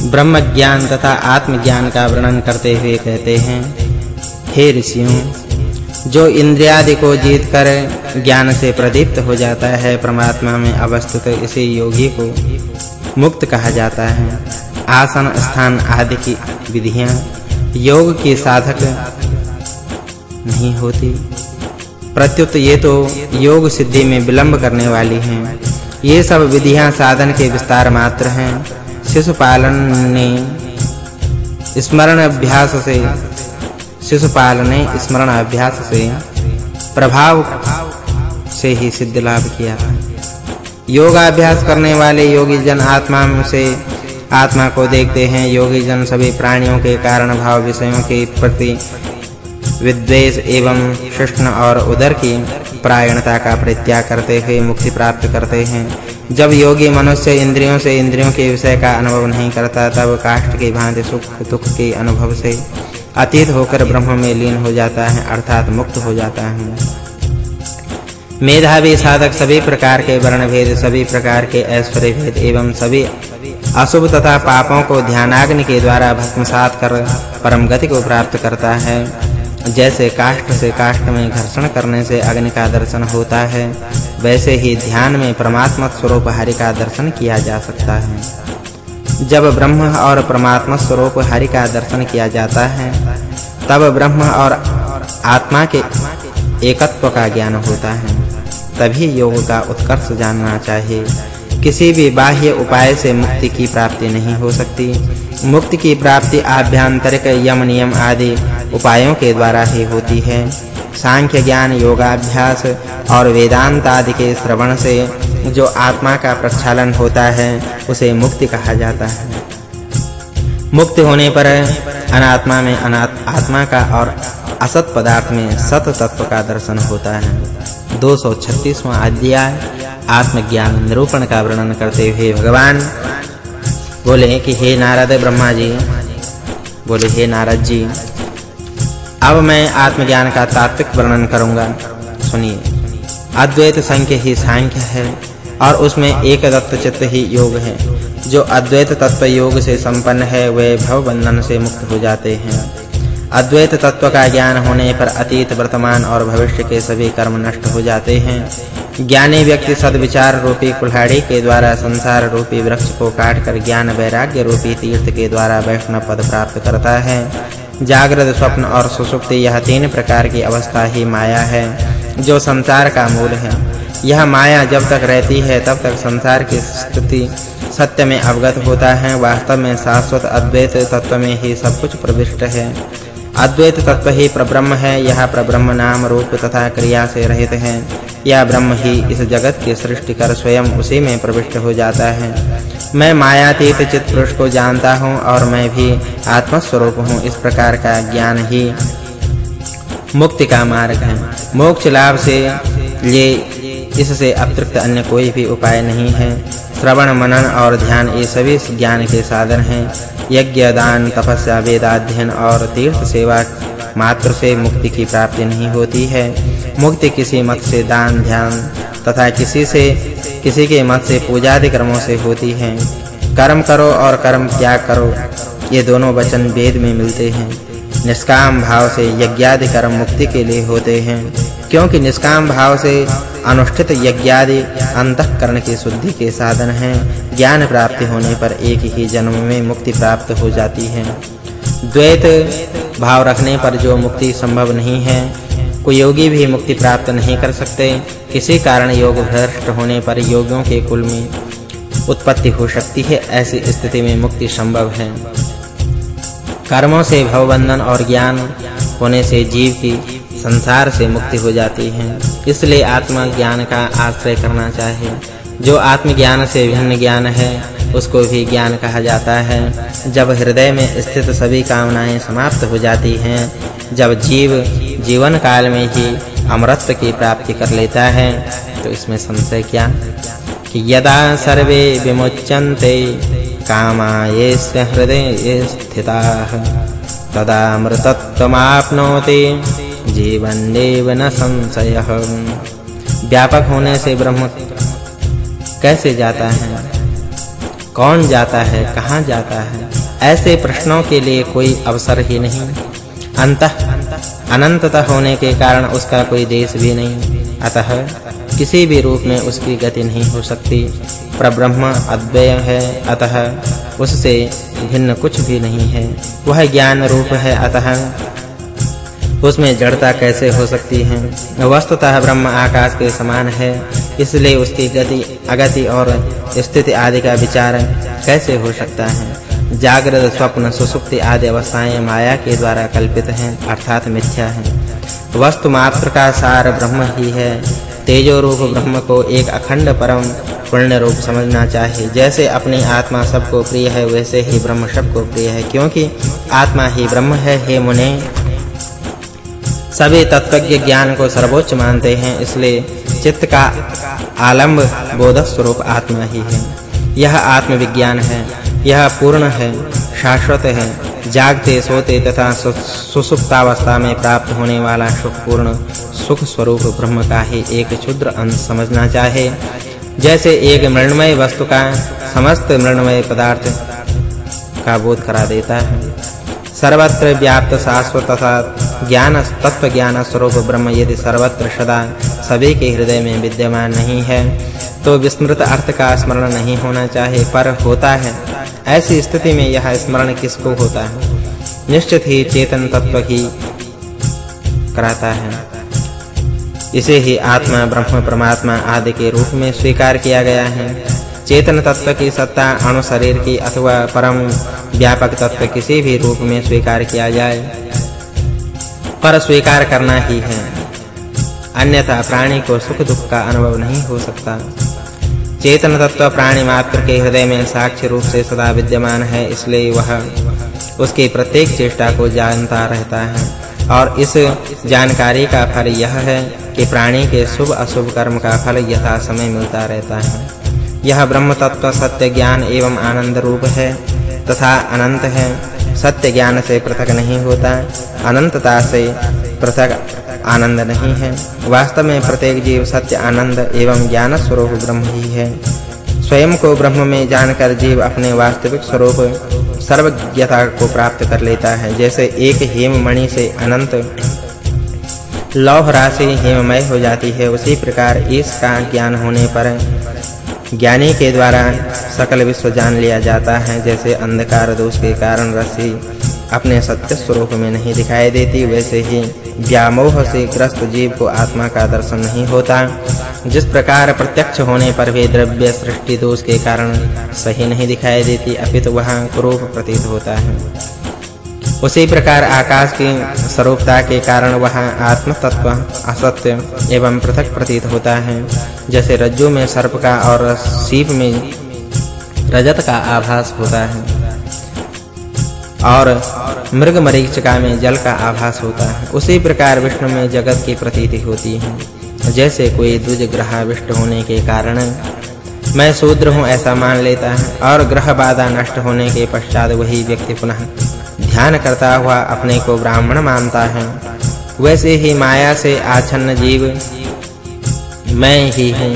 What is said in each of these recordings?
ब्रह्म ज्ञान तथा आत्म ज्ञान का वर्णन करते हुए कहते हैं, हे ऋषियों, जो इंद्रियादि को जीतकर ज्ञान से प्रदीप्त हो जाता है, परमात्मा में अवस्थित इसी योगी को मुक्त कहा जाता है। आसन, स्थान आदि की विधियाँ योग की साधक नहीं होती। प्रत्युत ये तो योग सिद्धि में विलंब करने वाली हैं। ये सब विधियाँ साधन के विस्तार मात्र हैं। शिशुपालन ने स्मरण अभ्यास से शिशुपाल ने स्मरण अभ्यास से प्रभाव से ही सिद्ध लाभ किया। योगाभ्यास करने वाले योगी जन आत्मा से आत्मा को देखते हैं। योगी जन सभी प्राणियों के कारण भाव विषयों के प्रति विद्वेष एवं शिष्ण और उदर की प्रायणता का परित्याग करते हुए मुक्ति प्राप्त करते हैं। जब योगी मनुष्य इंद्रियों से इंद्रियों के विषय का अनुभव नहीं करता, तब काष्ठ के भांति सुख, दुख के अनुभव से अतीत होकर ब्रह्म में लीन हो जाता है, अर्थात मुक्त हो जाता है। मेधावी साधक सभी प्रकार के वर्ण भेद सभी प्रकार के ऐश्वर्य भेद एवं सभी अशुभ तथा पापों को ध्यानाग्नि के द्वारा भस्मसात कर परम गति को प्राप्त करता है। जैसे काष्ठ से काष्ठ में घर्षण करने से अग्नि का दर्शन होता है, वैसे ही ध्यान में परमात्मा स्वरूप हरि का दर्शन किया जा सकता है। जब ब्रह्म और परमात्मा स्वरूप हरि का दर्शन किया जाता है, तब ब्रह्म और आत्मा के एकत्व का ज्ञान होता है। तभी योग का उत्कर्ष जानना चाहिए। किसी भी बाह्य उपाय से मुक्ति की प्राप्ति नहीं हो सकती। मुक्ति की प्राप्ति आभ्यंतरिक यम नियम आदि उपायों के द्वारा ही होती है। सांख्य ज्ञान योगाभ्यास और वेदांत आदि के श्रवण से जो आत्मा का प्रक्षालन होता है, उसे मुक्ति कहा जाता है। मुक्ति होने पर अनात्मा में अनात, आत्मा का और असत पदार्थ में सत तत्व का दर्शन होता है। 236वां अध्याय आत्मज्ञान निरूपण का वर्णन करते हुए भगवान बोले कि हे नारद ब्रह्मा जी बोले, हे नारद जी, अब मैं आत्मज्ञान का तात्विक वर्णन करूँगा। सुनिए, अद्वैत संख्य ही सांख्य है और उसमें एक दत्त चित्त ही योग है। जो अद्वैत तत्व योग से संपन्न है, वे भव बंधन से मुक्त हो जाते हैं। अद्वैत तत्व का ज्ञान होने पर अतीत, वर्तमान और भविष्य के सभी कर्म नष्ट हो जाते हैं। ज्ञानी व्यक्ति सद्विचार रूपी कुल्हाड़ी के द्वारा संसार रूपी वृक्ष को काटकर ज्ञान वैराग्य रूपी तीर्थ के द्वारा वैष्णव पद प्राप्त करता है। जागृत स्वप्न और सुषुप्ति यह तीन प्रकार की अवस्था ही माया है, जो संसार का मूल है। यह माया जब तक रहती है, तब तक संसार की स्थिति सत्य में अवगत होता है। वास्तव में शाश्वत अद्वैत तत्व में ही सब कुछ प्रविष्ट है। अद्वैत तत्व ही प्रब्रह्म है, यह प्रब्रह्म नाम रूप तथा क्रिया से रहित है। यह ब्रह्म ही इस जगत की सृष्टि कर स्वयं उसी में प्रविष्ट हो जाता है। मैं मायातीत चित पुरुष को जानता हूँ और मैं भी आत्म स्वरूप हूँ, इस प्रकार का ज्ञान ही मुक्ति का मार्ग है। मोक्ष लाभ से ये, इससे अतिरिक्त अन्य कोई भी उपाय नहीं है। श्रवण, मनन और ध्यान ये सभी ज्ञान के साधन हैं। यज्ञ, दान, तपस्या, वेदाध्ययन और तीर्थ सेवा मात्र से मुक्ति की प्राप्ति नहीं होती है। मुक्ति किसी मत से दान, ध्यान तथा किसी से, किसी के मत से पूजा आदि कर्मों से होती है। कर्म करो और कर्म त्याग करो, ये दोनों वचन वेद में मिलते हैं। निष्काम भाव से यज्ञादि कर्म मुक्ति के लिए होते हैं, क्योंकि निष्काम भाव से अनुष्ठित यज्ञादि अंतःकरण की शुद्धि के साधन हैं। ज्ञान प्राप्ति होने पर एक ही जन्म में मुक्ति प्राप्त हो जाती है। द्वैत भाव रखने पर जो मुक्ति संभव नहीं है कोई योगी भी मुक्ति प्राप्त नहीं कर सकते। किसी कारण योग भ्रष्ट होने पर योगियों के कुल में उत्पत्ति हो सकती है। ऐसी स्थिति में मुक्ति संभव है। कर्मों से भवबंधन और ज्ञान होने से जीव की संसार से मुक्ति हो जाती है। इसलिए आत्मा ज्ञान का आश्रय करना चाहिए। जो आत्मज्ञान से भिन्न ज्ञान है, उसको भी ज्ञान कहा जाता है। जब हृदय में स्थित सभी कामनाएँ समाप्त हो जाती हैं, जब जीव जीवन काल में ही अमरत्व की प्राप्ति कर लेता है। तो इसमें संशय क्या? कि यदा सर्वे विमुच्यन्ते कामा येस्य हृदये स्थिताः, तदा अमृतत्वमाप्नोति जीवन्नेव न संशयः। व्यापक होने से ब्रह्म कैसे जाता है? कौन जाता है? कहाँ जाता है? ऐसे प्रश्नों के लिए कोई अवसर ही नहीं। अंतः, अनंतता होने के कारण उसका कोई देश भी नहीं। अतः किसी भी रूप में उसकी गति नहीं हो सकती। परब्रह्म अद्वय है, अतः उससे भिन्न कुछ भी नहीं है। वह ज्ञान रूप है, अतः उसमें जड़ता कैसे हो सकती है? वस्तुतः ब्रह्म आकाश के समान है, इसलिए उसकी गति, अगति और स्थिति आदि का विचार कैसे हो सकता है? जागृत स्वप्न सुसुप्ति आदि अवस्थाएँ माया के द्वारा कल्पित हैं, अर्थात मिथ्या हैं। वस्तु मात्र का सार ब्रह्म ही है। तेजो रूप ब्रह्म को एक अखंड परम पुण्य रूप समझना चाहिए। जैसे अपनी आत्मा सबको प्रिय है, वैसे ही ब्रह्म सबको प्रिय है, क्योंकि आत्मा ही ब्रह्म है, हे मुने। सभी तत्वज्ञ ज्ञान को सर्वोच्च मानते हैं, इसलिए चित्त का आलंब बोध स्वरूप आत्मा ही है। यह आत्मविज्ञान है। यह पूर्ण है, शाश्वत है, जागते, सोते तथा सुसुप्तावस्था में प्राप्त होने वाला सुखपूर्ण सुख स्वरूप ब्रह्म का ही एक क्षुद्र अंश समझना चाहे। जैसे एक मृण्मय वस्तु का समस्त मृण्मय पदार्थ का बोध करा देता है। सर्वत्र व्याप्त शाश्वत तथा ज्ञान, तत्व ज्ञान स्वरूप ब्रह्म यदि सर्वत्र सदा सभी के हृदय में विद्यमान नहीं है तो विस्मृत अर्थ का स्मरण नहीं होना चाहिए पर होता है। ऐसी स्थिति में यह स्मरण किसको होता है? निश्चित ही चेतन तत्व ही कराता है। इसे ही आत्मा, ब्रह्म, परमात्मा आदि के रूप में स्वीकार किया गया है। चेतन तत्व की सत्ता, अणु शरीर की अथवा परम व्यापक तत्व किसी भी रूप में स्वीकार किया जाए, पर स्वीकार करना ही है। अन्यथा प्राणी को सुख दुख का अनुभव नहीं हो सकता। चेतन तत्व प्राणी मात्र के हृदय में साक्ष्य रूप से सदा विद्यमान है, इसलिए वह उसकी प्रत्येक चेष्टा को जानता रहता है। और इस जानकारी का फल यह है कि प्राणी के शुभ अशुभ कर्म का फल यथा समय मिलता रहता है। यह ब्रह्म तत्व सत्य ज्ञान एवं आनंद रूप है, तथा अनंत है। सत्य ज्ञान से पृथक नहीं होता, अनंतता से पृथक आनंद नहीं है। वास्तव में प्रत्येक जीव सत्य, आनंद एवं ज्ञान स्वरूप ब्रह्म ही है। स्वयं को ब्रह्म में जानकर जीव अपने वास्तविक स्वरूप सर्वज्ञता को प्राप्त कर लेता है। जैसे एक हेम मणि से अनंत लौह राशि हेममय हो जाती है, उसी प्रकार इसका ज्ञान होने पर ज्ञानी के द्वारा सकल विश्व जान लिया जाता है। जैसे अंधकार, दोष के कारण रस्सी अपने सत्य स्वरूप में नहीं दिखाई देती, वैसे ही व्यामोह से ग्रस्त जीव को आत्मा का दर्शन नहीं होता। जिस प्रकार प्रत्यक्ष होने पर भी द्रव्य सृष्टि दोष के कारण सही नहीं दिखाई देती, अपितु वहाँ कुरूप प्रतीत होता है। उसी प्रकार आकाश की स्वरूपता के कारण वहाँ आत्म तत्व असत्य एवं पृथक प्रतीत होता है। जैसे रज्जु में सर्प का और सीप में रजत का आभास होता है। और मृग मरीचिका में जल का आभास होता है। उसी प्रकार विष्णु में जगत की प्रतीति होती है। जैसे कोई द्विज ग्रह विष्ट होने के कारण मैं शूद्र हूँ ऐसा मान लेता है और ग्रह बाधा नष्ट होने के पश्चात वही व्यक्ति पुनः ध्यान करता हुआ अपने को ब्राह्मण मानता है। वैसे ही माया से आच्छन्न जीव मैं ही हूँ,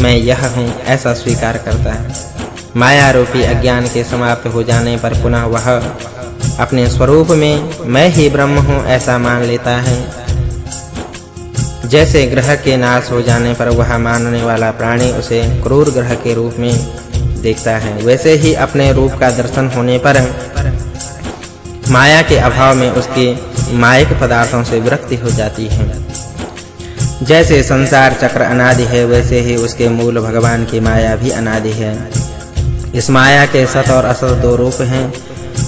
मैं यह हूँ, ऐसा स्वीकार करता है। माया रूपी अज्ञान के समाप्त हो जाने पर पुनः वह अपने स्वरूप में, मैं ही ब्रह्म हूँ ऐसा मान लेता है। जैसे ग्रह के नाश हो जाने पर वह मानने वाला प्राणी उसे क्रूर ग्रह के रूप में देखता है। वैसे ही अपने रूप का दर्शन होने पर माया के अभाव में उसकी मायिक पदार्थों से विरक्ति हो जाती है। जैसे संसार चक्र अनादि है, वैसे ही उसके मूल भगवान की माया भी अनादि है। इस माया के सत और असत दो रूप हैं।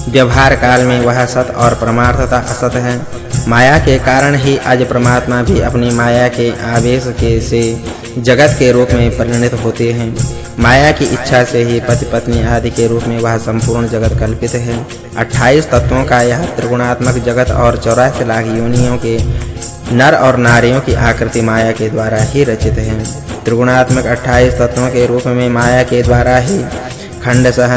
व्यवहार काल में वह सत और परमार्थता असत है। माया के कारण ही आज परमात्मा भी अपनी माया के आवेश के से जगत के रूप में परिणत होते हैं। माया की इच्छा से ही पति पत्नी आदि के रूप में वह संपूर्ण जगत कल्पित है। 28 तत्वों का यह त्रिगुणात्मक जगत और 84 लाख योनियों के नर और नारियों की आकृति माया के द्वारा ही रचित है। त्रिगुणात्मक 28 तत्वों के रूप में माया के द्वारा ही खंडशः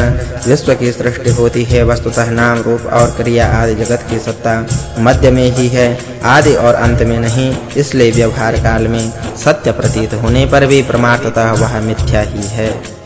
विश्व की सृष्टि होती है, वस्तुतः नाम रूप और क्रिया आदि जगत की सत्ता मध्य में ही है, आदि और अंत में नहीं, इसलिए व्यवहार काल में सत्य प्रतीत होने पर भी परमार्थतः वह मिथ्या ही है।